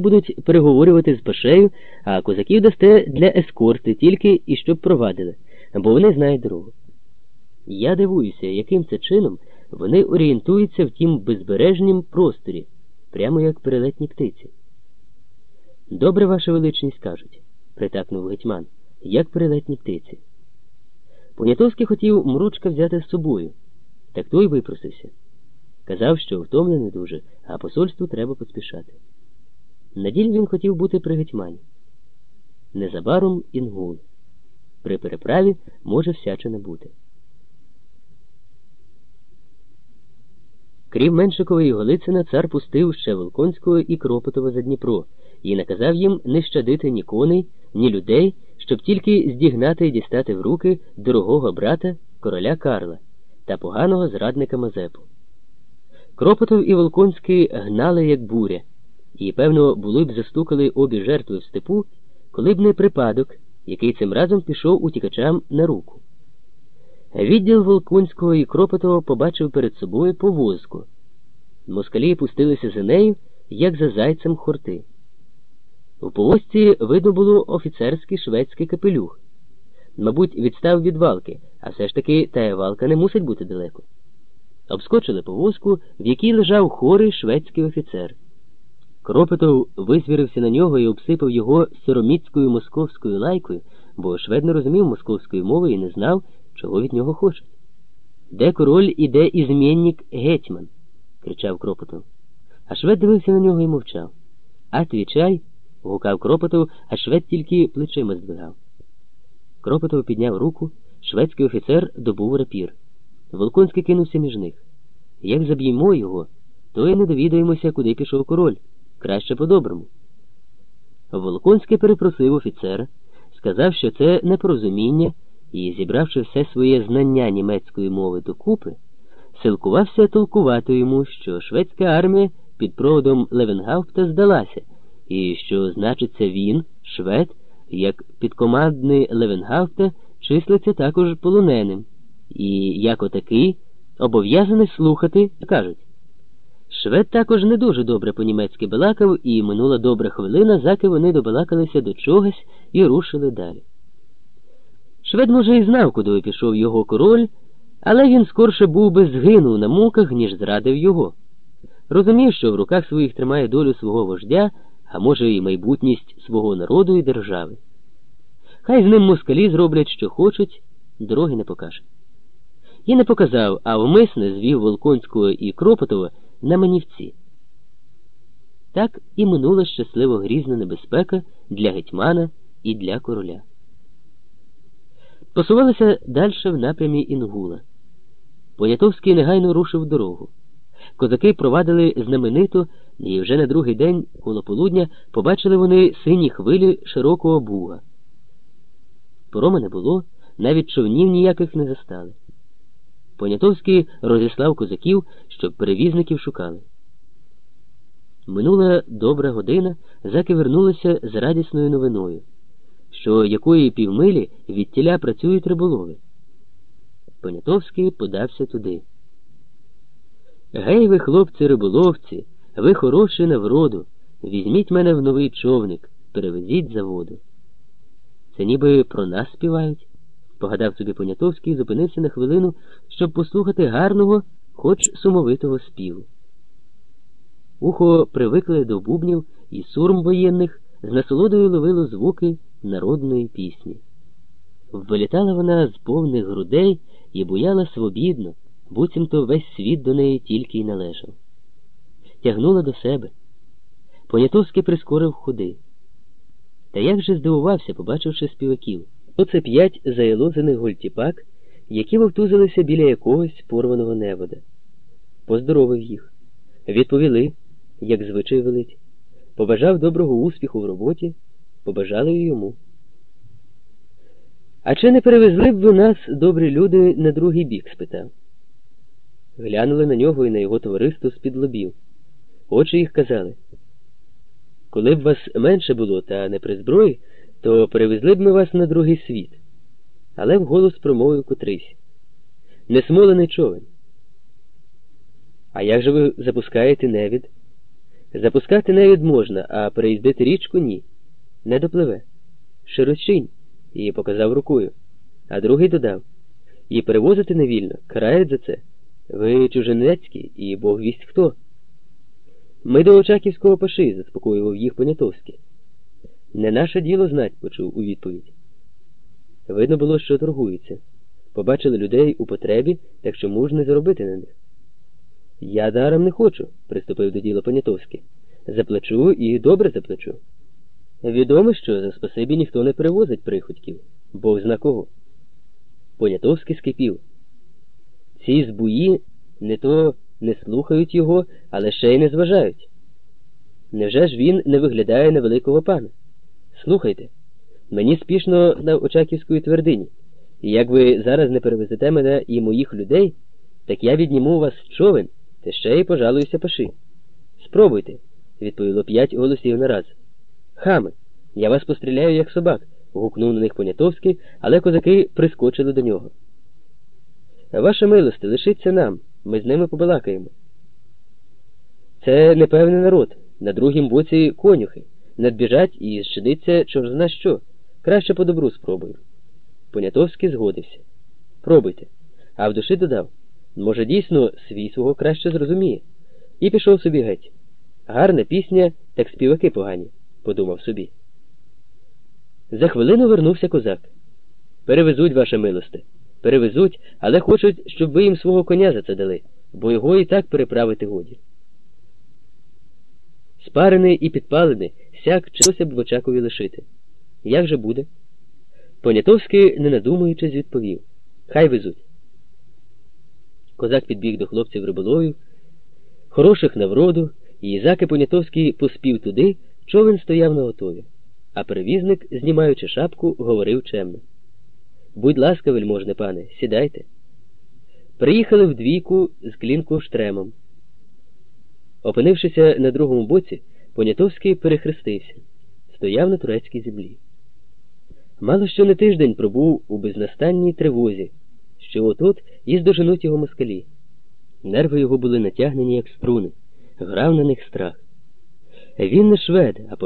будуть переговорювати з пашею, а козаків дасте для ескорти тільки і щоб провадили, бо вони знають дорогу. Я дивуюся, яким це чином вони орієнтуються в тім безбережнім просторі, прямо як перелетні птиці. Добре, ваша величність кажуть, притакнув гетьман, як перелетні птиці. Понятовський хотів мручка взяти з собою, так той випросився. Казав, що втомлений дуже, а посольству треба поспішати. На діль він хотів бути при гетьмані. Незабаром інгул. При переправі може всяче не бути. Крім Меншикова і Голицина, цар пустив ще Волконського і Кропотова за Дніпро і наказав їм не щадити ні коней, ні людей, щоб тільки здігнати і дістати в руки дорогого брата короля Карла та поганого зрадника Мазепу. Кропотов і Волконський гнали, як буря, і, певно, були б застукали обі жертви в степу, коли б не припадок, який цим разом пішов утікачам на руку. Відділ Волконського і Кропотова побачив перед собою повозку. Москалі пустилися за нею, як за зайцем хорти. У повозці видно було офіцерський шведський капелюх. Мабуть, відстав від валки, а все ж таки тая валка не мусить бути далеко. Обскочили повозку, в якій лежав хорий шведський офіцер. Кропотов визвірився на нього і обсипав його сороміцькою московською лайкою, бо швед не розумів московської мови і не знав, чого від нього хочуть. Де король і де ізмінник гетьман? кричав Кропотов. А швед дивився на нього і мовчав. А твічай, гукав Кропотов, а швед тільки плечима здвигав. Кропотов підняв руку, шведський офіцер добув рапір. Волконський кинувся між них. Як заб'ємо його, то й не довідаємося, куди пішов король. Краще по-доброму. Волконський перепросив офіцера, сказав, що це непорозуміння, і, зібравши все своє знання німецької мови докупи, силкувався толкувати йому, що шведська армія під проводом Левенгаупта здалася, і що, значиться, він, швед, як підкомандний Левенгаупта, числиться також полоненим, і, як отакий, обов'язаний слухати, кажуть. Швед також не дуже добре по-німецьки балакав, і минула добра хвилина, заки вони добалакалися до чогось і рушили далі. Швед, може, і знав, куди пішов його король, але він скорше був би згинув на муках, ніж зрадив його. Розумів, що в руках своїх тримає долю свого вождя, а може, і майбутність свого народу і держави. Хай з ним москалі зроблять, що хочуть, дороги не покаже. І не показав, а вмисне звів Волконського і Кропотова на манівці. Так і минула щасливо грізна небезпека для гетьмана і для короля. Посувалися далі в напрямі Інгула. Понятовський негайно рушив дорогу. Козаки провадили знаменито, і вже на другий день, коло полудня, побачили вони сині хвилі широкого буга. Порома не було, навіть човнів ніяких не застали. Понятовський розіслав козаків, щоб перевізників шукали. Минула добра година, заки вернулися з радісною новиною, що якої півмилі від тіля працюють риболови. Понятовський подався туди. Гей, ви, хлопці риболовці, ви хороші на вроду, візьміть мене в новий човник, перевезіть за воду. Це ніби про нас співають погадав собі Понятовський зупинився на хвилину, щоб послухати гарного, хоч сумовитого співу. Ухо привикли до бубнів і сурм воєнних, з насолодою ловило звуки народної пісні. Вилітала вона з повних грудей і буяла свобідно, буцімто весь світ до неї тільки й належав. Тягнула до себе. Понятовський прискорив ходи. Та як же здивувався, побачивши співаків. Оце п'ять заєлозених гультіпак, які вовтузилися біля якогось порваного невода. Поздоровив їх, відповіли, як звичай велить, побажав доброго успіху в роботі, побажали й йому. А чи не перевезли б ви нас, добрі люди, на другий бік? спитав. Глянули на нього і на його товариство з-під лобів. Очі їх казали. Коли б вас менше було, та не при зброї, то перевезли б ми вас на другий світ. Але вголос промовив котрийсь. Несмолений човен. А як же ви запускаєте невід? Запускати невід можна, а переїздити річку ні. Не допливе. Широчинь, і показав рукою. А другий додав і перевозити невільно, карають за це. Ви чужинецькі і бог вість хто. Ми до Очаківського паши, заспокоював їх Понятовський. Не наше діло знать, почув у відповідь. Видно було, що торгуються. Побачили людей у потребі, так що можна заробити на них. Я даром не хочу, приступив до діла Понятовський. Заплачу і добре заплачу. Відомо, що за спасибі ніхто не перевозить приходьків, бог зна кого. Понятовський скипів. Ці збуї не то не слухають його, але ще й не зважають. Невже ж він не виглядає на великого пана? Слухайте, мені спішно на Очаківської твердині, і як ви зараз не перевезете мене і моїх людей, так я відніму у вас човен та ще й пожалуюся паши. Спробуйте, відповіло п'ять голосів нараз. Хами, я вас постріляю, як собак, гукнув на них Понятовський, але козаки прискочили до нього. Ваша милости, лишиться нам, ми з ними побалакаємо. Це непевний народ, на другім боці конюхи, надбіжать і зчиниться чорзна що. Краще по добру спробую. Понятовський згодився. Пробуйте. А в душі додав може, дійсно, свій свого краще зрозуміє. І пішов собі геть. Гарна пісня, так співаки погані, подумав собі. За хвилину вернувся козак. Перевезуть, ваше милосте, перевезуть, але хочуть, щоб ви їм свого коня за це дали, бо його і так переправити годі. Спарений і підпалений, сяк чилося б в очакові лишити. Як же буде? Понятовський, не надумуючись, відповів Хай везуть. Козак підбіг до хлопців риболовів, хороших на вроду, і Ізаки Понятовський поспів туди, човен стояв на готові, а перевізник, знімаючи шапку, говорив чемно. Будь ласка, вельможне пане, сідайте. Приїхали вдвійку з клінку штремом. Опинившися на другому боці, Понятовський перехрестився, стояв на турецькій землі. Мало що не тиждень пробув у безнастанній тривозі, що отут і здоженуть його москалі. Нерви його були натягнені, як струни, грав на них страх. Він не швед, а